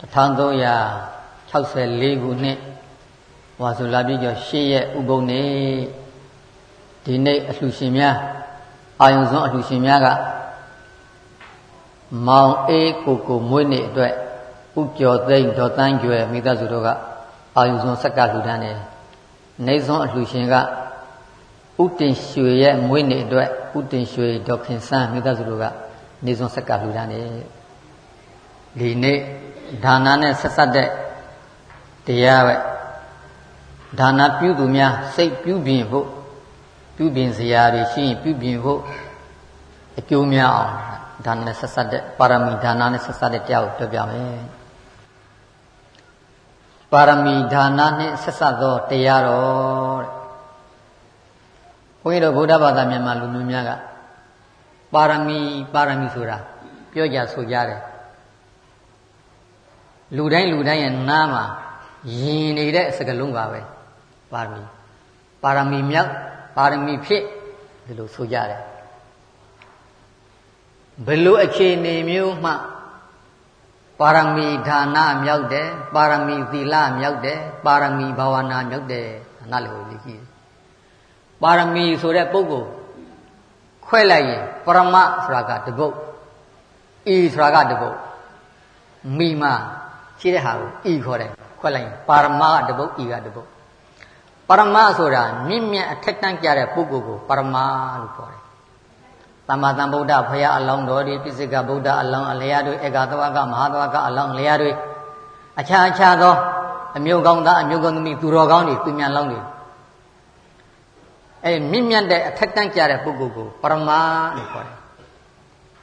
1364ခုနှစ်ဝါဆိုလာပြည့်ကျော်8ရက်ဥပုံနေ့ဒီနေ့အလှရှင်များအာယုံစွန်းအလှရှင်များကမောင်အေးကိုကိုမွေးနေ့အတွက်ဥကျော်သိမ့်ဒေါ်တန်းကျွယ်မိသားစုတို့ကအာယုံစွန်းဆက်ကလှူဒန်းတယ်နေစွန်းအလှရှင်ကဥတင်ရွှေရဲ့မွေးနေ့အတွက်ဥတင်ရွှေဒေါခင်ဆန်းမိသားစုတို့ကနေစွန်းဆက်ကလှူဒန်းတယ်ဒီနေ့ ဒါနနဲ့ဆက်ဆက်တဲ့တရားပဲဒါနပြုသူများစိတ်ပြုပြင်ဖို့ပြုပြင်စရာတွေရှိရင်ပြုပြင်ဖို့အကျိုးများအောင်ဒါနနဲ့ဆက်ဆက်တဲ့ပါရမီဒါနနဲ့ဆက်ဆက်တဲ့တရားကိုပြောပြမယ်ပါရမီဒါနနဲ့ဆက်ဆက်သောတရားတော်တဲ့ဘုန်းကြီးတို့ဗုဒ္ဓဘာသာမြန်မာလူမျိုးများကပါရမီပါရမီဆိုတာပြောကြဆိုကြတယ် လူတိုင်းလူတိုင်းရဲ့နားမှာယင်နေတဲ့စကလုံးပါပဲပါရမီပါရမီမြောက်ပါရမီဖြစ်ဒီလိုဆိုကြတယ်ဘယ်လိုအခြေအနေမျိုးမှပါရမီဒါနမြောက်တယ်ပါရမီသီလမြောက်တယ်ပါရမီဘာဝနာမြောက်တယ်နားလည်လို့ကြည့်ပါရမီဆိုတဲ့ပုဂ္ဂိုလ်ခွဲလိုက်ရင်ပရမဆိုတာကတပုတ်ဤဆိုတာကတပုတ်မိမ ရှိတဲ့ဟာကိုဤခေါ်တယ်ခွက်လိုက်ရင်ပါရမကတပုတ်ဤကတပုတ်ပါရမဆိုတာမြင့်မြတ်အထက်တန်းကြတဲ့ပုဂ္ဂိုလ်ကိုပါရမလို့ခေါ်တယ်သမ္မာသမ္ဗုဒ္ဓဖရာအလောင်းတော်တွေပိစိကဗုဒ္ဓအလောင်းအလျားတွေဧကသဝကမဟာသဝကအလောင်းအလျားတွေအခြားအခြားသောအမျိုးကောင်းသားအမျိုးကောင်းသမီးသူတော်ကောင်းတွေသူမြန်လောင်းတွေအဲမြင့်မြတ်တဲ့အထက်တန်းကြတဲ့ပုဂ္ဂိုလ်ကိုပရမလို့ခေါ်တယ်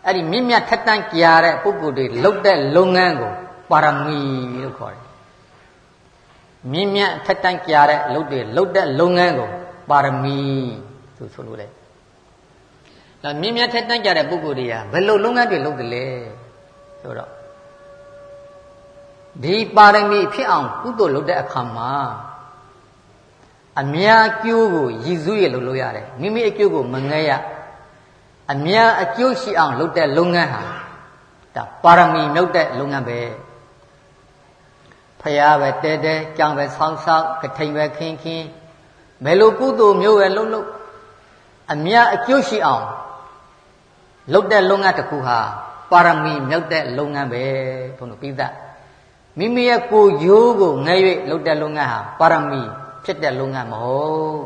အဲ့ဒီမြင့်မြတ်ထက်တန်းကြတဲ့ပုဂ္ဂိုလ်တွေလုပ်တဲ့လုပ်ငန်းကို ပါရမီလို့ခေါ်တယ်မြင့်မြတ်ထက်တန်းကြတဲ့လုပ်တွေလုပ်တဲ့လုပ်ငန်းကိုပါရမီဆိုဆိုလို့လေဒါမြင့်မြတ်ထက်တန်းကြတဲ့ပုဂ္ဂိုလ်တွေကဘယ်လိုလုပ်ငန်းတွေလုပ်တယ်လဲဆိုတော့ဒီပါရမီဖြစ်အောင်ကုသိုလ်လုပ်တဲ့အခါမှာအများကျိုးကိုရည်စူးရလုပ်လို့ရတယ်မိမိအကျိုးကိုမငဲရအများအကျိုးရှိအောင်လုပ်တဲ့လုပ်ငန်းဟာဒါပါရမီမြုပ်တဲ့လုပ်ငန်းပဲ ဖရာပဲတဲတဲကြောင်ပဲဆောင်းဆောင်းကထိန်ပဲခင်းခင်းဘယ်လိုကုသိုလ်မျိုးပဲလုပ်လို့အများအကျိုးရှိအောင်လုပ်တဲ့လုပ်ငန်းတစ်ခုဟာပါရမီမြုပ်တဲ့လုပ်ငန်းပဲဘုန်းတော်ပြီးသားမိမိရဲ့ကိုယ်ရိုးကိုငဲ၍လုပ်တဲ့လုပ်ငန်းဟာပါရမီဖြစ်တဲ့လုပ်ငန်းမဟုတ်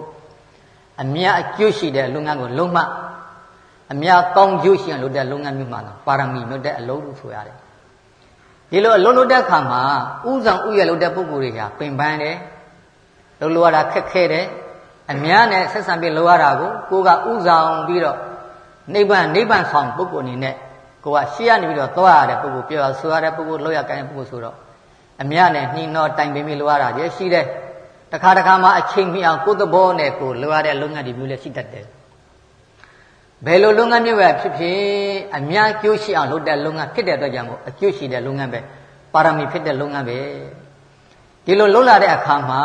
အများအကျိုးရှိတဲ့လုပ်ငန်းကိုလုံးမအများကောင်းကျိုးရှိအောင်လုပ်တဲ့လုပ်ငန်းမျိုးမှတော့ပါရမီမြုပ်တဲ့အလုပ်လို့ဆိုရတယ် ဒီလိုအလုပ်လုပ်တဲ့အခါမှာဥဆောင်ဥရလုပ်တဲ့ပုဂ္ဂိုလ်တွေကပင်ပန်းတယ်လုပ်လို့ရတာခက်ခဲတယ်အများနဲ့ဆက်ဆံပြီးလုပ်ရတာကိုကိုကဥဆောင်ပြီးတော့နိဗ္ဗာန်နိဗ္ဗာန်ဆောင်ပုဂ္ဂိုလ်အနေနဲ့ကိုကရှေ့ကနေပြီးတော့သွားရတဲ့ပုဂ္ဂိုလ်ပြောရဆိုရတဲ့ပုဂ္ဂိုလ်လောက်ရကိုင်းတဲ့ပုဂ္ဂိုလ်ဆိုတော့အများနဲ့နှီးနှောတိုင်ပင်ပြီးလုပ်ရတာကြီးရှိတယ်တခါတခါမှအချိန်မီအောင်ကိုယ်သဘောနဲ့ကိုလိုရတဲ့လုပ်ငန်းတွေမျိုးလည်းရှိတတ်တယ် ဘယ်လိုလုပ်ငန်းမျိုးပဲဖြစ်ဖြစ်အများကျိုးရှိအောင်လုပ်တဲ့လုပ်ငန်းဖြစ်တဲ့အတွက်ကြောင့်မို့အကျိုးရှိတဲ့လုပ်ငန်းပဲပါရမီဖြစ်တဲ့လုပ်ငန်းပဲဒီလိုလုပ်လာတဲ့အခါမှာ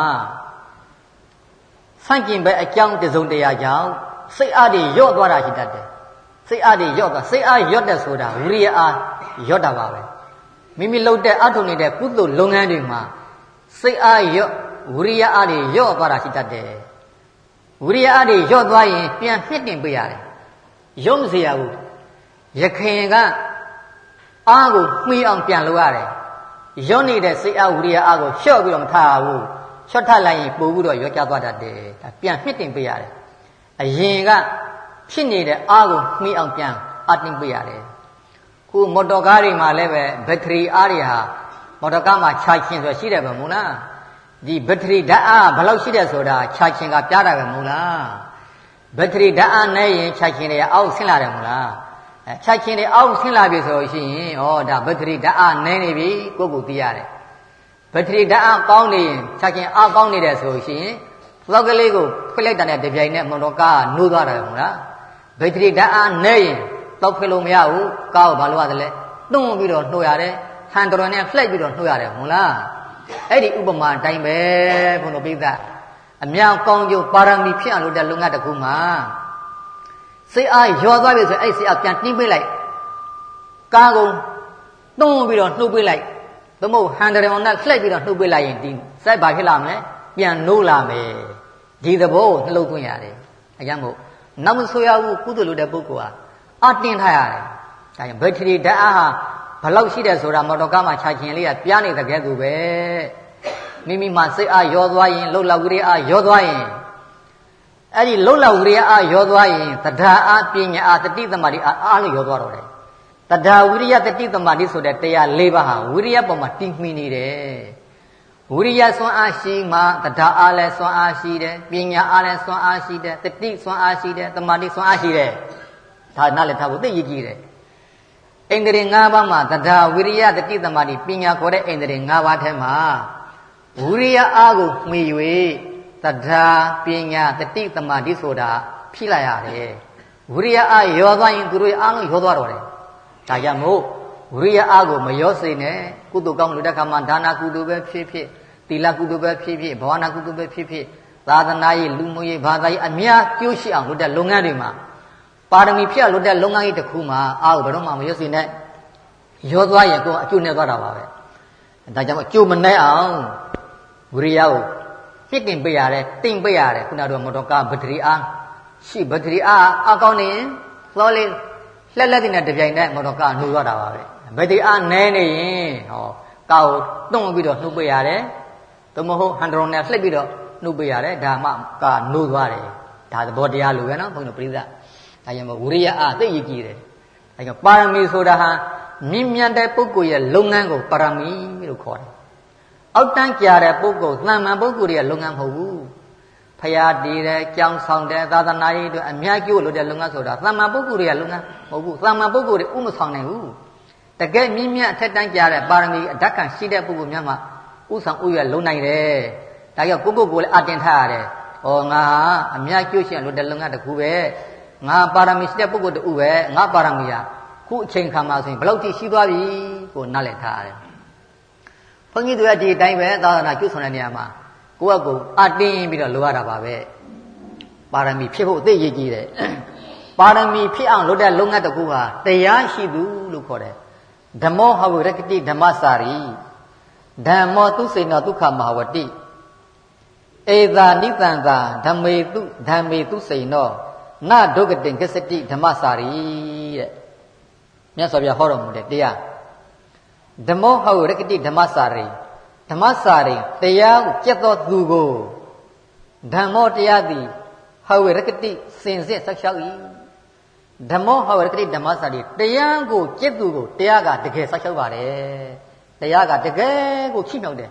ဆန့်ကျင်ဘက်အကြောင်းတစုံတရာကြောင့်စိတ်အားတွေညော့သွားတာရှိတတ်တယ်စိတ်အားတွေညော့သွားစိတ်အားညော့တဲ့ဆိုတာဝိရိယအားညော့တာပါပဲမိမိလုပ်တဲ့အထုံနေတဲ့ကုသိုလ်လုပ်ငန်းတွေမှာစိတ်အားညော့ဝိရိယအားတွေညော့သွားတာရှိတတ်တယ်ဝိရိယအားတွေညော့သွားရင်ပြန်နှစ်တင်ပေးရတယ် ရုံးမစေရဘူးရခင်ကအားကိုမှီအောင်ပြန်လုပ်ရတယ်ရုံးနေတဲ့စိတ်အားဝိရိယအားကိုလျှော့ပြီးတော့မထားဘူးလျှော့ထလိုက်ရင်ပို့ပြီးတော့ရောကြသွားတတ်တယ်ဒါပြန်နှစ်တင်ပေးရတယ်အရင်ကဖြစ်နေတဲ့အားကိုမှီအောင်ပြန်အတင်ပေးရတယ်ခုမော်တော်ကားတွေမှာလည်းပဲဘက်ထရီအားတွေဟာမော်တော်ကားမှာခြာချင်းဆိုရှိတယ်ပဲမို့လားဒီဘက်ထရီဓာတ်အားဘယ်လောက်ရှိတယ်ဆိုတာခြာချင်းကပြတာပဲမို့လား ဘက်ထရီဓာတ်အားနဲ့ရင်ခြာချင်းတွေအောက်ဆင်းလာတယ်မို့လားအဲခြာချင်းတွေအောက်ဆင်းလာပြီဆိုလို့ရှိရင်ဩဒါဘက်ထရီဓာတ်အားနည်းနေပြီကိုယ့်ကိုသိရတယ်ဘက်ထရီဓာတ်အားကောင်းနေရင်ခြာချင်းအားကောင်းနေတယ်ဆိုလို့ရှိရင်သောက်ကလေးကိုဖိလိုက်တာနဲ့တပြိုင်နဲ့မွန်တော်ကားနိုးသွားတယ်မို့လားဘက်ထရီဓာတ်အားနည်းရင်တောက်ဖိလို့မရဘူးကားကိုဘာလို့ရသလဲတွန်းပြီးတော့နှိုးရတယ်ဟန်တော်နဲ့လှိုက်ပြီးတော့နှိုးရတယ်မို့လားအဲ့ဒီဥပမာအတိုင်းပဲဘုန်းတော်ပိဿ အမြောက်ကောင်းကျိုးပါရမီဖြစ်အောင်လုပ်တဲ့လုပ်ငန်းတစ်ခုမှာစိတ်အားရောသွားပြီဆိုအဲ့စိတ်အားပြန်နှင်းပေးလိုက်ကားကုန်တွန်းပြီးတော့နှုတ်ပေးလိုက်သမုတ်ဟန်ဒရုံနဲ့လှိုက်ပြီးတော့နှုတ်ပစ်လိုက်ရင်ဒီစက်ဘာဖြစ်လာမလဲပြန်နိုးလာမယ်ဒီသဘောကိုနှလုံးသွင်းရတယ်အကြမ်းမို့နောက်မဆိုရဘူးကုသိုလ်လုပ်တဲ့ပုဂ္ဂိုလ်ဟာအတင်းထားရတယ်ဒါကြောင့်ဘက်ထရီဓာတ်အားဟာဘလောက်ရှိတယ်ဆိုတာမော်တော်ကားမှာခြာခြင်းလေးကပြားနေတဲ့ကဲသူပဲ မိမိမှာစိတ်အားရောသွားရင်လှုပ်လောက်ဝိရိယအားရောသွားရင်အဲ့ဒီလှုပ်လောက်ဝိရိယအားရောသွားရင်သဒ္ဓါအားပညာအားတတိသမารီအားအားလို့ရောသွားတော့တယ်တဒါဝိရိယတတိသမารီဆိုတဲ့တရား၄ပါးဟာဝိရိယပေါ်မှာတည်မှီနေတယ်ဝိရိယစွမ်းအားရှိမှတဒါအားလည်းစွမ်းအားရှိတယ်ပညာအားလည်းစွမ်းအားရှိတယ်တတိစွမ်းအားရှိတယ်တမာတိစွမ်းအားရှိတယ်ဒါနားလည်းထားဖို့သိရကြည့်တယ်ဣန္ဒြေ၅ပါးမှာတဒါဝိရိယတတိတမာတိပညာခေါ်တဲ့ဣန္ဒြေ၅ပါးထဲမှာ ဝိရိယအားကိုမှီ၍တဒါပညာတတိတမာတိဆိုတာဖြစ်လာရတယ်ဝိရိယအားရောသွားရင်သူတို့အားလုံးရောသွားတော့တယ်ဒါကြောင့်မို့ဝိရိယအားကိုမရောစေနဲ့ကုသိုလ်ကောင်းလို့တဲ့ခါမှာဒါနာကုသိုလ်ပဲဖြစ်ဖြစ်သီလကုသိုလ်ပဲဖြစ်ဖြစ်ဘာဝနာကုသိုလ်ပဲဖြစ်ဖြစ်သာသနာရေးလူမှုရေးဘာသာရေးအများကျိုးရှိအောင်လုပ်တဲ့လုပ်ငန်းတွေမှာပါရမီဖြတ်လုပ်တဲ့လုပ်ငန်းကြီးတစ်ခုမှာအားကိုဘယ်တော့မှမရွတ်စေနဲ့ရောသွားရင်ကိုယ်အကျိုးနဲ့သွားတာပါပဲဒါကြောင့်အကျိုးမနဲ့အောင် ဝိရိယကိုပြစ်တင်ပေးရတယ်တင်ပေးရတယ်ခုနကတော့မတော်ကဗဒရီအားရှိဗဒရီအားအကောင်းနေရင်သောလေးလက်လက်တင်တဲ့တပြိုင်တည်းမတော်ကနှိုးရတာပါပဲဗဒရီအားနဲနေရင်ဟောကောက်တွန့်ပြီးတော့နှုတ်ပေးရတယ်သို့မဟုတ်ဟန်ဒရုံနဲ့လှိပ်ပြီးတော့နှုတ်ပေးရတယ်ဒါမှကနှိုးသွားတယ်ဒါသဘောတရားလိုပဲနော်ဘုန်းကြီးတို့ပြိဿဒါကြောင့်မို့ဝိရိယအားသိရကြည့်တယ်အဲကြောင့်ပါရမီဆိုတာဟာမြင့်မြတ်တဲ့ပုဂ္ဂိုလ်ရဲ့လုပ်ငန်းကိုပါရမီလို့ခေါ်တယ် အောက်တန်းကြတဲ့ပုဂ္ဂိုလ်သံမှန်ပုဂ္ဂိုလ်ရဲ့လုပ်ငန်းမဟုတ်ဘူးဖရာတည်တယ်ကြောင်းဆောင်တယ်သာသနာရေးအတွက်အများကြီးလို့တဲ့လုပ်ငန်းဆိုတာသံမှန်ပုဂ္ဂိုလ်ရဲ့လုပ်ငန်းမဟုတ်ဘူးသံမှန်ပုဂ္ဂိုလ်တွေဥမဆောင်နိုင်ဘူးတကယ်မြင့်မြတ်အထက်တန်းကြတဲ့ပါရမီအဓက္ခံရှိတဲ့ပုဂ္ဂိုလ်များမှာဥဆောင်ဥရလုံနိုင်တယ်ဒါကြောင့်ကိုကိုကိုလည်းအတင်ထားရတယ်ဟောငါအများကျိုးရှင်လို့တဲ့လုပ်ငန်းတစ်ခုပဲငါပါရမီရှိတဲ့ပုဂ္ဂိုလ်တူပဲငါပါရမီဟာခုအချိန်ခါမှာဆိုရင်ဘယ်လောက်ထိရှိသွားပြီကိုနားလည်ထားရတယ် ဘုန်းကြီးတို့ကဒီအတိုင်းပဲသာသနာကျွတ်ဆောင်တဲ့နေရာမှာကိုယ့်အကူအတင်းပြီးတော့လိုရတာပါပဲပါရမီဖြစ်ဖို့အသိရည်ကြီးတယ်ပါရမီဖြစ်အောင်လုပ်တဲ့လုပ်ငန်းတစ်ခုဟာတရားရှိသူလို့ခေါ်တယ်ဓမ္မောဟဝရကတိဓမ္မစာရီဓမ္မောသူစိဏဒုက္ခမဟာဝတိဧသာနိတံသာဓမ္မေတုဓမ္မေသူစိဏောနဒုက္ကတိကစ္စတိဓမ္မစာရီတဲ့မြတ်စွာဘုရားဟောတော်မူတဲ့တရား ဓမ္မောဟောရကတိဓမ္မစာရီဓမ္မစာရီတရားကိုကြက်တော်သူကိုဓမ္မောတရားသည်ဟောရကတိစင်စစ်ဆက်လျှောက်၏ဓမ္မောဟောရကတိဓမ္မစာရီတရားကိုကြက်သူကိုတရားကတကယ်ဆက်လျှောက်ပါတယ်တရားကတကယ်ကိုခိမြောက်တယ်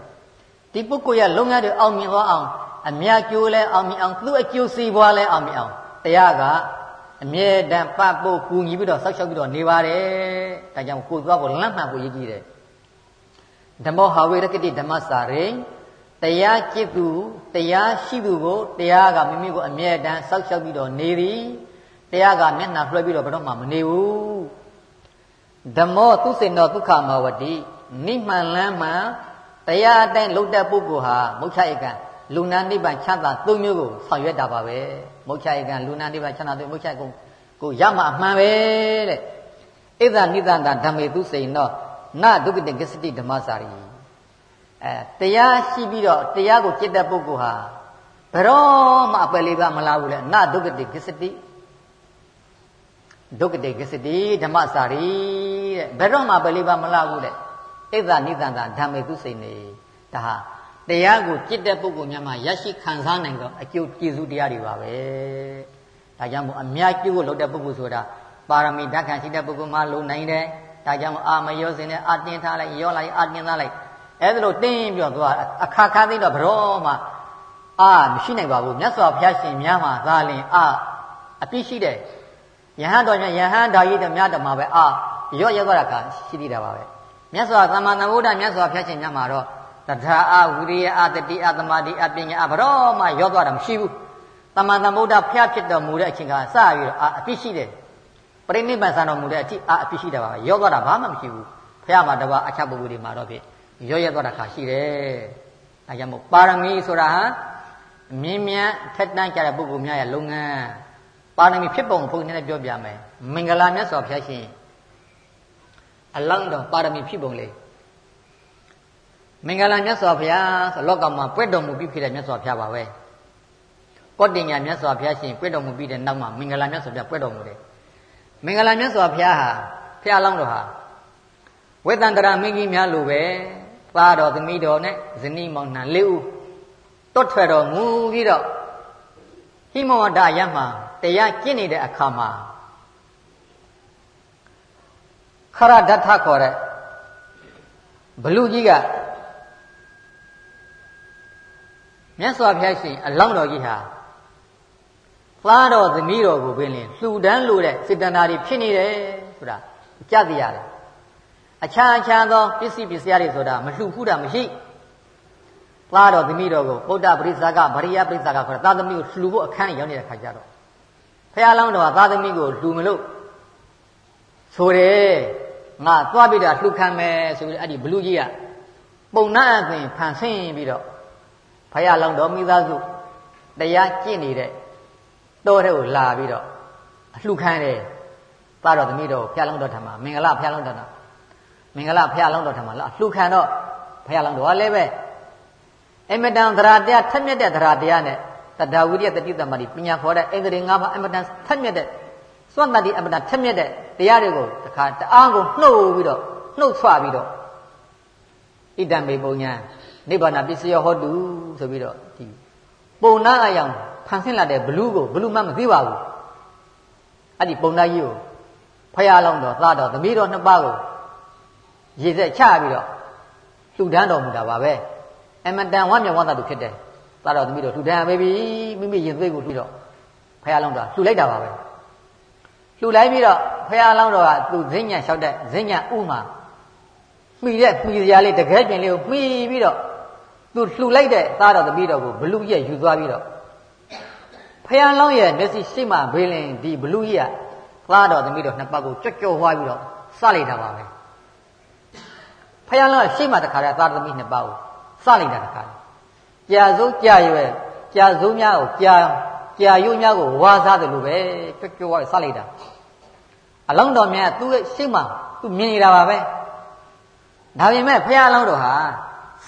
ဒီပုဂ္ဂိုလ်ရဲ့လုပ်ငန်းတွေအောင်မြင်သွားအောင်အမြတ်ကျိုးလဲအောင်မြင်အောင်သူ့အကျိုးစီးပွားလဲအောင်မြင်အောင်တရားကအမြဲတမ်းပတ်ဖို့ကူညီပြီးတော့ဆောက်ရှောက်ပြီးတော့နေပါတယ်ဒါကြောင့်ကိုယ်သွားဖို့လမ်းမှန်ဖို့ရည်ကြည်တယ် ဓမ္မောဟာဝေရကတိဓမ္မစာရိတရားจิตသူတရားရှိသူကိုတရားကမိမိကိုအမြဲတမ်းဆောက်ရှောက်ပြီးတော့နေသည်တရားကမျက်နှာလွှဲပြီးတော့ဘယ်တော့မှမနေဘူးဓမ္မောသူစိန်တော်ဒုက္ခမဝတိနိမှန်လမ်းမှန်တရားအတိုင်းလုံတဲ့ပုဂ္ဂိုလ်ဟာမုတ်ချဧကံလူနာနိဗ္ဗာန်ချမ်းသာသုံးမျိုးကိုဆောင်ရွက်တာပါပဲမုတ်ချဧကံလူနာနိဗ္ဗာန်ချမ်းသာသုံးမုတ်ချဧကံကိုရမှာအမှန်ပဲတဲ့ဣဒ္ဓနိသန္တာဓမ္မေသူစိန်တော့ နဒုက္ကတိကစ္စတိဓမ္မစာရီအဲတရားရှိပြီးတော့တရားကိုจิตတဲ့ပုဂ္ဂိုလ်ဟာဘယ်တော့မှအပယ်လေးပါမလာဘူးလေနဒုက္ကတိကစ္စတိဒုက္ကတိကစ္စတိဓမ္မစာရီတဲ့ဘယ်တော့မှအပယ်လေးပါမလာဘူးလေဣဒ္ဓနိသန္တာဓမ္မေသူစိန်နေဒါဟာတရားကိုจิตတဲ့ပုဂ္ဂိုလ်များမှာရရှိခံစားနိုင်သောအကျိုးကျေးဇူးတရားတွေပါပဲဒါကြောင့်မို့အများကျိုးကိုလုပ်တဲ့ပုဂ္ဂိုလ်ဆိုတာပါရမီဓာတ်ခံရှိတဲ့ပုဂ္ဂိုလ်မှလုံနိုင်တယ် ဒါကြောင့်အာမရောစင်နဲ့အတင်းထားလိုက်ရောလိုက်အတင်းထားလိုက်အဲ့ဒါလို့တင်းပြီးတော့သွားအခါခါသိတော့ဘရောမှအာမရှိနိုင်ပါဘူးမြတ်စွာဘုရားရှင်များမှာသာလင်အာအပြစ်ရှိတယ်ယဟန်တော်များယဟန်တော်ကြီးတို့များတော်မှာပဲအာရော့ရသွားတာကရှိသေးတာပါပဲမြတ်စွာသမ္မာသမ္ဗုဒ္ဓမြတ်စွာဘုရားရှင်များမှာတော့တထာအဝိရိယအတတိအသမာတိအပညာအဘရောမှရောသွားတာမရှိဘူးသမ္မာသမ္ဗုဒ္ဓဖျားဖြစ်တော်မူတဲ့အချိန်ကစပြီးတော့အာအပြစ်ရှိတယ်ပ ရိနိဗ္ဗာန်ဆံတော်မူတဲ့အထိအာအပြစ်ရှိတယ်ပါပဲရောသွားတာဘာမှမရှိဘူးဖျားမှာတပါအချက်ပုဂ္ဂိုလ်တွေမှာတော့ဖြစ်ရောရဲသွားတာခါရှိတယ်အဲကြောင့်မို့ပါရမီဆိုတာဟာမြင်းမြတ်ထက်တန်းကြတဲ့ပုဂ္ဂိုလ်များရဲ့လုပ်ငန်းပါရမီဖြစ်ပုံဘုန်းကြီးနဲ့ပြောပြမယ်မင်္ဂလာမြတ်စွာဘုရားရှင်အလောင်းတော်ပါရမီဖြစ်ပုံလေးမင်္ဂလာမြတ်စွာဘုရားဆိုလောကမှာပွက်တော်မူပြီးဖြစ်တဲ့မြတ်စွာဘုရားပါပဲကောတင်ညာမြတ်စွာဘုရားရှင်ပွက်တော်မူပြီးတဲ့နောက်မှာမင်္ဂလာမြတ်စွာဘုရားပွက်တော်မူတယ် မင်္ဂလာမြတ်စွာဘုရားဟာဘုရားလောင်းတော်ဟာဝေတန္တရာမင်းကြီးများလိုပဲသားတော်သမီးတော်နဲ့ဇနီးမောင်နှံလေးဦးတွတ်ထွက်တော်မူပြီးတော့ဟိမဝဒရမှာတရားကျင့်နေတဲ့အခါမှာခရဒတ်ထခေါ်တဲ့ဘလူကြီးကမြတ်စွာဘုရားရှင်အလောင်းတော်ကြီးဟာ သားတော်သမီးတော်ကိုပင်လင်လှူဒန်းလို့တဲ့စေတနာတွေဖြစ်နေတယ်ဆိုတာကြားသိရတယ်အခြားအခြားသောပစ္စည်းပစ္စည်းတွေဆိုတာမလှူခုတာမရှိသားတော်သမီးတော်ကိုဗုဒ္ဓပရိသကဗရိယပရိသကခေါ်တဲ့သားသမီးကိုလှူဖို့အခန်းရောက်နေတဲ့ခါကျတော့ဖះလောင်းတော်ကသားသမီးကိုလှူမလို့ဆိုတယ်ငါသွားပြီးတော့လှူခံမယ်ဆိုပြီးအဲ့ဒီဘလူကြီးကပုံနာအသွင်ဖန်ဆင်းပြီးတော့ဖះလောင်းတော်မိသားစုတရားကျင့်နေတဲ့ တောထဲကိုလာပြီးတော့အလှခံတယ်သားတော်သမီးတော်ဖះလောင်းတော်ထံမှာမင်္ဂလာဖះလောင်းတော်ထံမင်္ဂလာဖះလောင်းတော်ထံမှာလာလှခံတော့ဖះလောင်းတော်ကလည်းပဲအမတန်သရတရားထက်မြက်တဲ့သရတရားနဲ့တဒါဝိရိယတတိတမတိပညာခေါ်တဲ့ဣန္ဒြေ၅ပါးအမတန်ထက်မြက်တဲ့စွန့်တတိအမတန်ထက်မြက်တဲ့တရားတွေကိုတခါတအားကိုနှုတ်ပြီးတော့နှုတ်ဆွပြီးတော့ဣဒံမေပုံညာနိဗ္ဗာန်ပစ္စယောဟောတုဆိုပြီးတော့ဒီပုံနာအယောင် ဖန်ဆင်းလာတဲ့ဘလူးကိုဘလူးမှမသိပါဘူးအဲ့ဒီပုံနာကြီးကိုဖယားလောင်းတော်သားတော်သမီးတော်နှစ်ပါးကိုရေဆက်ချပြီးတော့လှူဒန်းတော်မူတာပါပဲအမတန်ဝမ်းမြောက်ဝမ်းသာသူဖြစ်တယ်သားတော်သမီးတော်လှူဒန်းပေးပြီမိမိရင်သွေးကိုလှူတော့ဖယားလောင်းတော်လှူလိုက်တာပါပဲလှူလိုက်ပြီးတော့ဖယားလောင်းတော်ကသူဇင်းညာလျှောက်တဲ့ဇင်းညာဥမှာမှီတဲ့မှီစရာလေးတကယ်ကျင်လေးကိုမှီပြီးတော့သူလှူလိုက်တဲ့သားတော်သမီးတော်ကိုဘလူးရဲ့ယူသွားပြီးတော့ ဖယားလောင်းရဲ့မျက်စိရှိမှဘေးလင်ဒီဘလူးကြီးကသားတော်သမီးတော်နှစ်ပတ်ကိုကြွကြော်ဝါပြီးတော့စလိုက်တာပါပဲဖယားလောင်းရှိမှတခါတည်းသားတော်သမီးနှစ်ပတ်ကိုစလိုက်တာတခါကြာစိုးကြာရွယ်ကြာစိုးများကိုကြာကြာယုံများကိုဝါစားတယ်လို့ပဲကြွကြော်ဝါစလိုက်တာအလောင်းတော်များသူ့ရဲ့ရှိမှသူမြင်နေတာပါပဲဒါပေမဲ့ဖယားလောင်းတော်ဟာ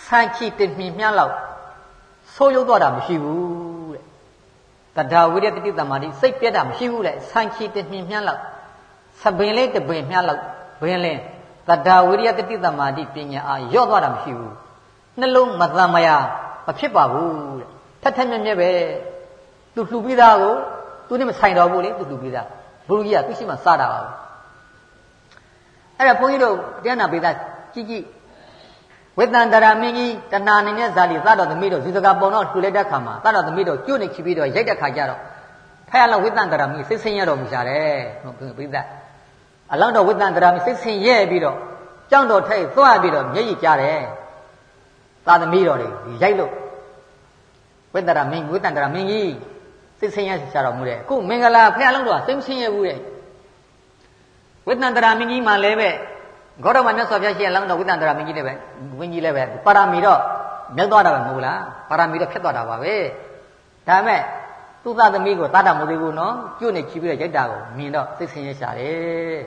ဆန့်ချီတင်မြင်မြလောက်ဆိုးရုပ်တော့တာမရှိဘူး တဲ့တဒါဝိရတတိတမာတိစိတ်ပြတ်တာမရှိဘူးလေဆန့်ချီတင်မြင်မြလောက်သပင်လေးတပင်မြလောက်ဘင်းလင်းတဒါဝိရတတိတမာတိပညာအားရော့သွားတာမရှိဘူးနှလုံးမသံမယာမဖြစ်ပါဘူးတဲ့ထက်ထက်မြက်မြက်ပဲသူလှူပြီးသားကိုသူနဲ့မဆိုင်တော့ဘူးလေသူလှူပြီးသားဘုရားကြီးကသူရှိမှစားတာပါဘူးအဲ့ဒါဘုန်းကြီးတို့တရားနာပေးသားကြည့်ကြည့် ဝေတန္တရာမင်းကြီးတဏှာနေတဲ့ဇာတိသတော်သမီးတို့ဇီစကပုံတော့လှူလိုက်တဲ့ခါမှာသတော်သမီးတို့ကျွတ်နေခီပြီးတော့ရိုက်တဲ့ခါကျတော့ဖဲလောက်ဝေတန္တရာမင်းစိတ်ဆင်းရတော်မူကြတယ်ဟုတ်ပြီပြိဿအလောင်းတော်ဝေတန္တရာမင်းစိတ်ဆင်းရဲပြီးတော့ကြောင်းတော်ထိတ်သွားပြီးတော့မျက်ရည်ကျတယ်သာသမီးတော်တွေရိုက်လို့ဝေတ္တရာမင်းဝေတ္တရာမင်းကြီးစိတ်ဆင်းရဲရှာတော်မူတယ်အခုမင်္ဂလာဖះလုံးတော့စိတ်ဆင်းရဲဘူးတဲ့ဝေတ္တရာမင်းကြီးမှလည်းပဲ ဂေါတမမြတ်စွာဘုရားရှင်လောင်းတော်ဝိတ္တန္တရာမင်းကြီးလည်းပဲဝင်းကြီးလည်းပဲပါရမီတော့မြတ်သွားတာပဲမဟုတ်လားပါရမီတော့ဖြစ်သွားတာပါပဲဒါမဲ့သူ့သားသမီးကိုသားတာမဟုတ်သေးဘူးနော်ကျွတ်နေချီပြီးတော့ရိုက်တာကိုမြင်တော့စိတ်ဆင်းရဲရှာတယ်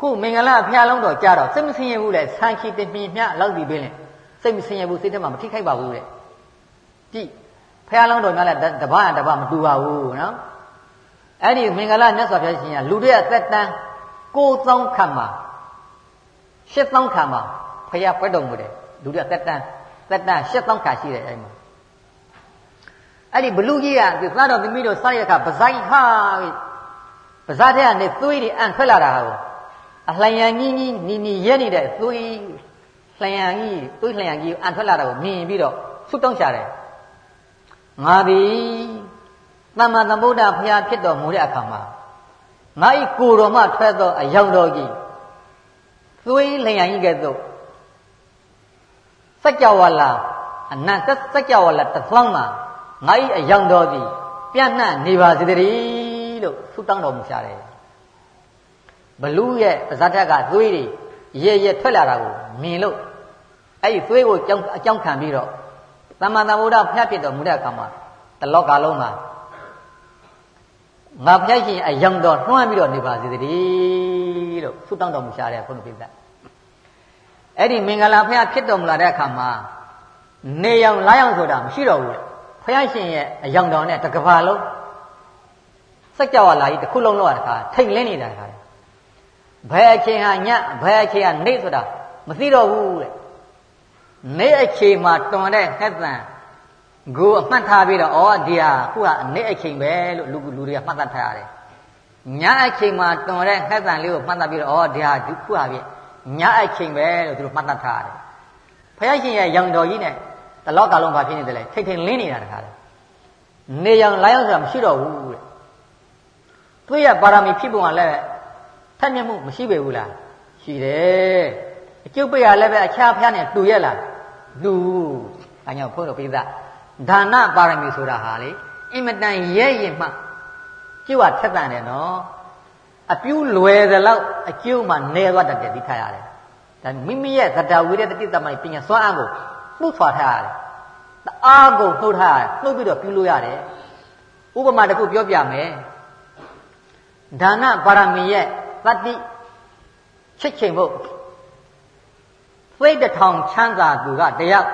ခုမင်္ဂလာဖះလုံးတော်ကြတော့စိတ်မဆင်းရဲဘူးလေဆန်းချီတင်ပြင်းမြလောက်ပြီးပင်လေစိတ်မဆင်းရဲဘူးစိတ်ထဲမှာမထိခိုက်ပါဘူးတဲ့ကြည့်ဖះလုံးတော်များလည်းတပတ်တပတ်မတူပါဘူးနော်အဲ့ဒီမင်္ဂလာမြတ်စွာဘုရားရှင်ကလူတွေအသက်တန်း9000ခန့်မှာ ရှစ်သောင်းခါမှာဖရာပွဲတော်မူတယ်လူတွေကတက်တန်းတက်တန်းရှစ်သောင်းခါရှိတယ်အဲ့မှာအဲ့ဒီဘလူကြီးကဒီသားတော်သမီးတို့စားရခါပဇိုက်ဟာပဇာတဲ့ကနေသွေးတွေအံထွက်လာတာဟာအလှယံကြီးကြီးနီနီရဲနေတဲ့သွေးလှယံကြီးသွေးလှယံကြီးအံထွက်လာတာကိုမြင်ပြီးတော့ဆုတောင်းချတယ်ငါသည်သမ္မာသမ္ဗုဒ္ဓဘုရားဖြစ်တော်မူတဲ့အခါမှာငါဤကိုယ်တော်မှထွက်သောအယောင်တော်ကြီး သွေးလျံကြီးကဲ့သို့စัจ java လာအနန္တစัจ java လာတစ်လောင်းမှာငါ၏အယောင်တော်သည်ပြန့်နှံ့နေပါစေတည်းလို့ဆုတောင်းတော်မူရှာတယ်ဘလူးရဲ့ပါဇတ်ထက်ကသွေးတွေရဲရဲထွက်လာတာကိုမြင်လို့အဲ့ဒီသွေးကိုအကြောင်းအကြောင်းခံပြီးတော့သမ္မာသမ္ဗုဒ္ဓဖျက်ဖြစ်တော်မူတဲ့အခါမှာတလောကလုံးမှာငါဖျက်ရှင်အယောင်တော်နှွှမ်းပြီးတော့နေပါစေတည်း လို့ဆုတောင်းတော်မူရှာတယ်ဘုန်းတော်ပြည့်အဲ့ဒီမင်္ဂလာဖះဖြစ်တော်မူလာတဲ့အခါမှာနေရောင်လာရောင်ဆိုတာမရှိတော့ဘူးဖះရှင်ရဲ့အယောင်တော်နဲ့တကဘာလုံးစက်ကြဝဠာကြီးတစ်ခုလုံးလောက်တခါထိတ်လင်းနေတာတခါဘယ်အချိန်ဟာညဘယ်အချိန်ဟာနေ့ဆိုတာမသိတော့ဘူးတဲ့နေ့အချိန်မှာတွန်တဲ့ဟက်သန်ကိုအမှတ်ထားပြီးတော့ဩဒီဟာခုဟာနေ့အချိန်ပဲလို့လူလူတွေကမှတ်သားထားရတယ် ညအချိန်မှာတွန်တဲ့ဟက်သန်လေးကိုမှတ်သားပြီးတော့ဩဒီဟာဒီခုဟာပြညအချိန်ပဲလို့သူတို့မှတ်သားထားရတယ်ဖယားရှင်ရဲ့ရောင်တော်ကြီးနဲ့တလောကလုံးဘာဖြစ်နေတယ်လဲထိတ်ထိတ်လင်းနေတာတခါလေနေရောင်လိုင်းအောင်ဆိုတာမရှိတော့ဘူးတဲ့သူရဲ့ပါရမီဖြစ်ပုံကလည်းထက်မြက်မှုမရှိပေဘူးလားရှိတယ်အကျုပ်ပိတ်ရလည်းပဲအခြားဖျားနဲ့တူရဲ့လားတူအဲကြောင့်ဘုန်းတော်ပိသဒါနပါရမီဆိုတာဟာလေအင်မတန်ရဲရင်မှ ကျုပ်ကထက်တန်တယ်နော်အပြူးလွယ်သလောက်အကျိုးမှနေသွားတတ်တယ်ဒီထားရတယ်ဒါမိမိရဲ့သတ္တဝိရတတိတမပညာစွမ်းအားကိုနှုတ်ဆွာထားရတယ်တအားကိုနှုတ်ထားရတယ်နှုတ်ပြီးတော့ပြုလို့ရတယ်ဥပမာတစ်ခုပြောပြမယ်ဒါနပါရမီရဲ့တတိချစ်ချိန်ဖို့သိတထောင်ချမ်းသာသူကတယောက်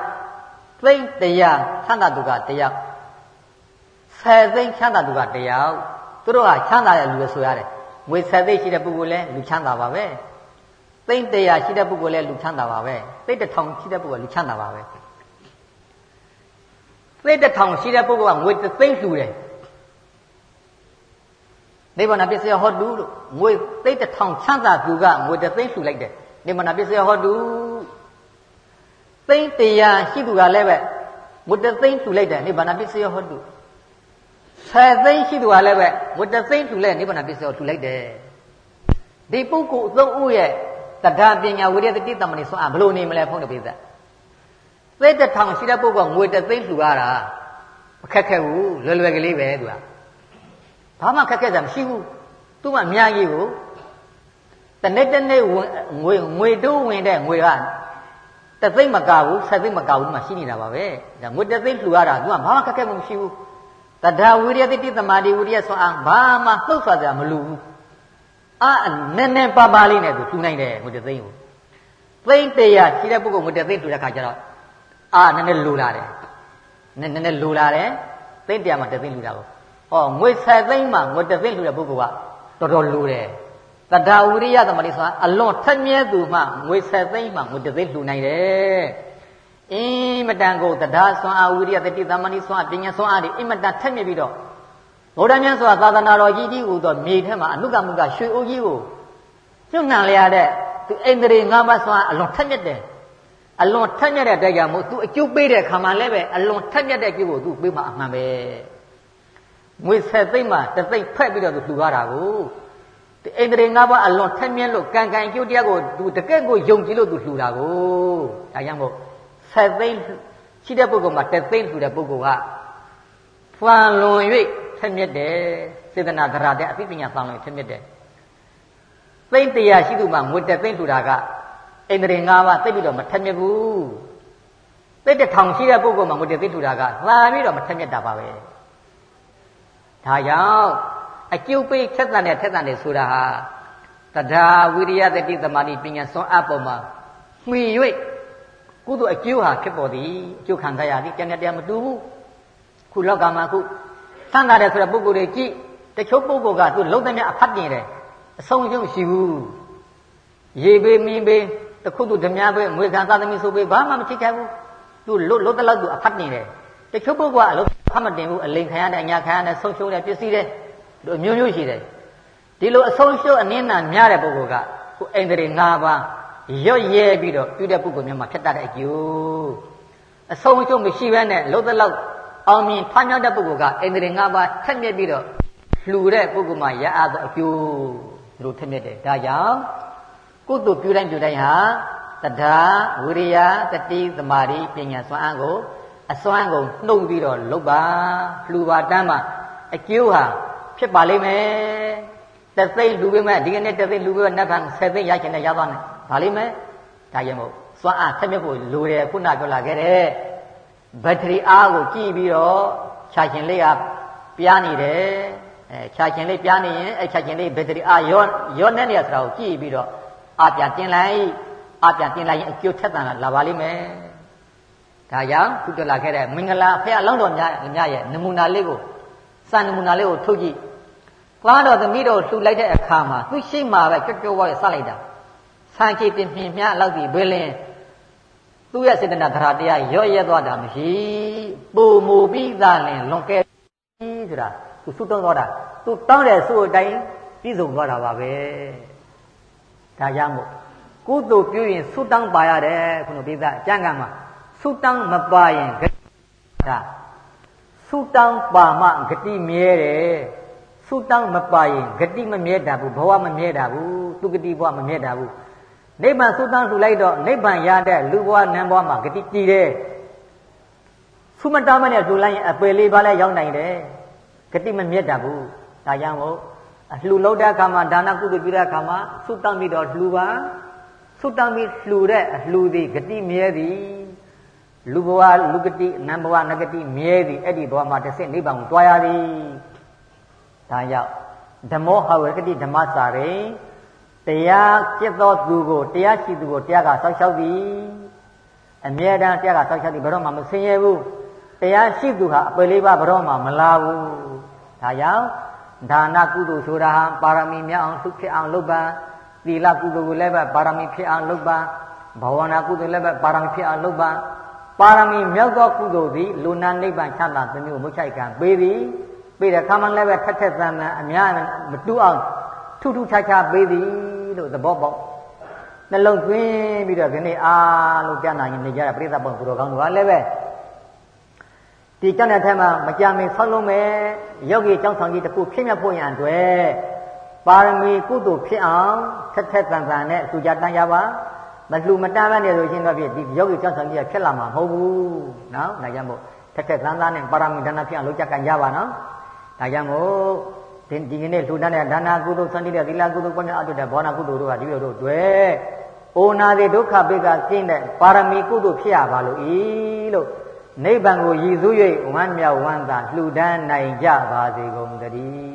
သိတရားချမ်းသာသူကတယောက်ဆယ်သိန်းချမ်းသာသူကတယောက် သူတို့ဟာချမ်းသာတဲ့လူပဲဆိုရတယ်ငွေဆယ်သိန်းရှိတဲ့ပုဂ္ဂိုလ်လည်းလူချမ်းသာပါပဲသိန်းတရားရှိတဲ့ပုဂ္ဂိုလ်လည်းလူချမ်းသာပါပဲသိတထောင်ရှိတဲ့ပုဂ္ဂိုလ်လူချမ်းသာပါပဲသိတထောင်ရှိတဲ့ပုဂ္ဂိုလ်ကငွေသိန်းလှူတယ်နိဗ္ဗာန်ပစ္စယဟောတုလို့ငွေသိတထောင်ချမ်းသာသူကငွေသိန်းလှူလိုက်တယ်နိဗ္ဗာန်ပစ္စယဟောတုသိန်းတရားရှိသူကလည်းပဲငွေသိန်းလှူလိုက်တယ်နိဗ္ဗာန်ပစ္စယဟောတု ဆယ်သိန်းရှိသူကလည်းပဲငွေသိန်းလှူလိုက်နိဗ္ဗာန်ပစ္စယလှူလိုက်တယ်ဒီပုဂ္ဂိုလ်အသုံးဥရဲ့တရားပညာဝိရိယတတိတမဏိဆွမ်းအားဘလို့နေမလဲဖုန်းတပိသက်သိတထောင်ရှိတဲ့ပုဂ္ဂိုလ်ငွေတသိန်းလှူရတာမခက်ခဲဘူးလွယ်လွယ်ကလေးပဲသူကဘာမှခက်ခဲစရာမရှိဘူးသူ့မှာအများကြီးကိုတနေ့တနေ့ငွေငွေတိုးဝင်တဲ့ငွေကတသိမ့်မကဘူးဆက်သိမ့်မကဘူးဒီမှာရှိနေတာပါပဲဒါငွေတသိမ့်လှူရတာသူကဘာမှခက်ခဲမှုမရှိဘူး တဒါဝိရိယတိတိသမာဓိဝိရိယဆွမ်းအားဘာမှနှုတ်ဆွာစရာမလိုဘူးအာနည်းနည်းပါးပါးလေးနဲ့သူလှူနိုင်တယ်ငွေတသိမ့်ကိုသိမ့်တရားရှိတဲ့ပုဂ္ဂိုလ်ငွေတသိမ့်လှူတဲ့ခါကျတော့အာနည်းနည်းလိုလာတယ်နည်းနည်းလိုလာတယ်သိမ့်တရားမှာတသိမ့်လှူတာကိုဟောငွေဆက်သိမ့်မှာငွေတသိမ့်လှူတဲ့ပုဂ္ဂိုလ်ကတော်တော်လိုတယ်တဒါဝိရိယသမတိဆိုတာအလွန်ထက်မြဲသူမှငွေဆက်သိမ့်မှငွေတသိမ့်လှူနိုင်တယ် အင်းမတန်ကိုတရားဆွမ်းအားဝိရိယတတိသမဏိဆွမ်းအားပညာဆွမ်းအားတွေအင်မတန်ထက်မြက်ပြီးတော့ဗုဒ္ဓမြတ်စွာသာသနာတော်ကြီးကြီးဟူသောမြေထဲမှာအနုကမှုကရွှေအိုးကြီးကိုညှို့နှံလျာတဲ့သူအိန္ဒြေ၅ပါးဆွမ်းအလွန်ထက်မြက်တယ်အလွန်ထက်မြက်တဲ့တရားမို့သူအကျုပ်ပေးတဲ့ခါမှလည်းပဲအလွန်ထက်မြက်တဲ့ကျုပ်ကိုသူပေးမှအမှန်ပဲငွေဆက်သိမ့်မှတသိမ့်ဖက်ပြီးတော့သူလှူရတာကိုဒီအိန္ဒြေ၅ပါးအလွန်ထက်မြက်လို့ကံကံကျုပ်တရားကိုသူတကယ့်ကိုယုံကြည်လို့သူလှူတာကိုဒါကြောင့်မို့ ဆက်သိမ့်ရှိတဲ့ပုဂ္ဂိုလ်မှာတသိမ့်လှူတဲ့ပုဂ္ဂိုလ်ကဖွာလွန်၍ထက်မြက်တယ်စေတနာဒရာတဲ့အသိပညာသံလွန်ထက်မြက်တယ်သိမ့်တရားရှိသူမှာငွေတသိမ့်လှူတာကအိန္ဒြေ၅ပါးသိပြီးတော့မထက်မြက်ဘူးသိတဲ့ထောင်ရှိတဲ့ပုဂ္ဂိုလ်မှာငွေတသိမ့်လှူတာကသာပြီးတော့မထက်မြက်တာပါပဲဒါကြောင့်အကျုပ်ပိတ်ထက်တန်တဲ့ထက်တန်တဲ့ဆိုတာဟာတရားဝိရိယတတိသမာဓိပညာစွမ်းအပ်ပေါ်မှာမှီ၍ ကုသိုလ်အကျိုးဟာဖြစ်ပေါ်သည်အကျိုးခံရသည်ကျန်တဲ့တရားမတူဘူးခုလောကမှာခုသံဃာတဲ့ဆိုတဲ့ပုဂ္ဂိုလ်တွေကြည့်တချို့ပုဂ္ဂိုလ်ကသူလုံးတဲ့မြအဖတ်ပြင်တယ်အဆုံးရှုံးရှိဘူးရေပေးမင်းပေးတခုသူဓမြပေးငွေခံသာသမီဆိုပေးဘာမှမထိခိုက်ဘူးသူလွတ်လွတ်တဲ့လောက်သူအဖတ်ပြင်တယ်တချို့ပုဂ္ဂိုလ်ကအလုံးဖတ်မတင်ဘူးအလိန်ခံရတဲ့အညာခံရတဲ့ဆုံးရှုံးတဲ့ပစ္စည်းတဲ့တို့မျိုးမျိုးရှိတယ်ဒီလိုအဆုံးရှုံးအနည်းနာများတဲ့ပုဂ္ဂိုလ်ကခုအိန္ဒြေ၅ပါး ရွတ်ရဲပြီးတော့ပြုတဲ့ပုဂ္ဂိုလ်များမှာဖြစ်တတ်တဲ့အကျိုးအဆုံးရှုံးမရှိဘဲနဲ့လုံးတဲ့လောက်အောင်မြင်ဖမ်းမြောက်တဲ့ပုဂ္ဂိုလ်ကအိန္ဒြေ၅ပါးထက်မြက်ပြီးတော့လှူတဲ့ပုဂ္ဂိုလ်မှာရအပ်သောအကျိုးဒီလိုထက်မြက်တယ်ဒါကြောင့်ကုသိုလ်ပြုတိုင်းပြုတိုင်းဟာတရားဝိရိယတတိသမာဓိပညာစွမ်းအားကိုအစွမ်းကုန်နှုတ်ပြီးတော့လုပ်ပါလှူပါတမ်းပါအကျိုးဟာဖြစ်ပါလိမ့်မယ်တသိလှူပေးမယ်ဒီကနေ့တသိလှူပေးတော့နတ်ဖန်10သိရချင်တဲ့ရသွားမယ် ပါလိမ့်မယ်ဒါရင်မို့စွမ်းအားဆက်မြတ်ဖို့လိုတယ်ခုနပြောလာခဲ့တဲ့ဘက်ထရီအားကိုကြည့်ပြီးတော့ခြာရှင်လေးကပြားနေတယ်အဲခြာရှင်လေးပြားနေရင်အဲခြာရှင်လေးဘက်ထရီအားရောရောနေနေဆိုတာကိုကြည့်ပြီးတော့အားပြန်တင်လိုက်အာပြန်တင်လိုက်ရင်အကျိုးထက်သန်လာပါလိမ့်မယ်ဒါကြောင့်ခုတက်လာခဲ့တဲ့မင်္ဂလာဖះအလောင်းတော်များများရဲ့နမူနာလေးကိုစံနမူနာလေးကိုထုတ်ကြည့်သွားတော်သမီးတော်လှူလိုက်တဲ့အခါမှာသူရှိမှပဲကြွကြွဝါးရစလိုက်တာ ဆန်ချေတင်မြင်မြလောက်ပြီးဘယ်လင်းသူ့ရဲ့စေတနာသရတရားရော့ရဲသွားတာမရှိပုံမူပြီးသားလင်လွန်ကဲဆိုတာသူဆုတောင်းသွားတာသူတောင်းတဲ့ဆုအတိုင်းပြည့်စုံသွားတာပါပဲဒါကြောင့်မို့ကုသိုလ်ပြုရင်ဆုတောင်းပါရတယ်ခုနပိသအကျမ်းကမှာဆုတောင်းမပါရင်ဒါဆုတောင်းပါမှဂတိမြဲတယ်ဆုတောင်းမပါရင်ဂတိမမြဲတာဘူးဘဝမမြဲတာဘူးသူဂတိဘဝမမြဲတာဘူး နိဗ္ဗာန်ဆုတောင်းလှူလိုက်တော့နိဗ္ဗာန်ရတဲ့လူဘဝနန်းဘဝမှာဂတိတည်တယ်ဆုမတောင်းမနဲ့လှူလိုက်ရင်အပယ်လေးပါးလဲရောက်နိုင်တယ်ဂတိမမြဲတာဘူးဒါကြောင့်မို့အလှူလို့တဲ့အခါမှာဒါနကုသိုလ်ပြုတဲ့အခါမှာဆုတောင်းပြီးတော့လှူပါဆုတောင်းပြီးလှူတဲ့အလှူသည်ဂတိမြဲသည်လူဘဝလူဂတိနံဘဝနဂတိမြဲသည်အဲ့ဒီဘဝမှာတစ်ဆင့်နိဗ္ဗာန်ကိုတွားရသည်ဒါကြောင့်ဓမ္မောဟဝေဂတိဓမ္မစာရိ တရားจิตသောသူကိုတရားရှိသူကိုတရားကစောက်ရှောက်သည်အမြဲတမ်းတရားကစောက်ရှောက်သည်ဘယ်တော့မှမဆင်းရဲဘူးတရားရှိသူဟာအပယ်လေးပါးဘယ်တော့မှမလာဘူးဒါကြောင့်ဒါနကုသိုလ်ဆိုတာဟာပါရမီမြောက်အောင်သုဖြစ်အောင်လုပ်ပါသီလကုသိုလ်ကိုလည်းပဲပါရမီဖြစ်အောင်လုပ်ပါဘာဝနာကုသိုလ်လည်းပဲပါရမီဖြစ်အောင်လုပ်ပါပါရမီမြောက်သောကုသိုလ်သည်လူနာနိဗ္ဗာန်ချမ်းသာသမျိုးမုတ်ချိုက်ကံပေးသည်ပေးတဲ့ခါမှလည်းပဲထက်ထက်သန်သန်အများမတူအောင်ထုထုခြားခြားပေးသည် လို့သဘောပေါက်နှလုံးသွင်းပြီးတော့ဒီနေ့အားလုံးကြားနာရင်နေကြတဲ့ပြိဿပုံသူတော်ကောင်းတို့ကလည်းပဲဒီကြောင့်တဲ့ထဲမှာမကြမီဆောက်လုံးမဲ့ယောဂီကျောင်းဆောင်ကြီးတစ်ခုဖြစ်မြတ်ဖို့ရန်အတွက်ပါရမီကုသိုလ်ဖြစ်အောင်ထက်ထက်သန်သန်နဲ့သူကြတန်ရပါမလှူမတမ်းမနဲ့ဆိုရှင်တော့ဖြစ်ဒီယောဂီကျောင်းဆောင်ကြီးကဖြစ်လာမှာမဟုတ်ဘူးနော်ဒါကြောင့်မို့ထက်ထက်သန်သန်နဲ့ပါရမီဒါနဖြစ်အောင်လုပ်ကြကန်ကြပါနော်ဒါကြောင့်မို့ ဒီဒီကနေ့လှူဒန်းတဲ့ဒါနာကုသိုလ်စံတိတဲ့သီလကုသိုလ်ပွားများအပ်တဲ့ဘောနာကုသိုလ်တို့ကဒီလိုတို့တွေ့အိုနာတိဒုက္ခပိကကျင်းတဲ့ပါရမီကုသိုလ်ဖြစ်ရပါလို့ဤလို့နိဗ္ဗာန်ကိုရည်စူး၍ဝမ်းမြောက်ဝမ်းသာလှူဒန်းနိုင်ကြပါစေကုန်သတည်း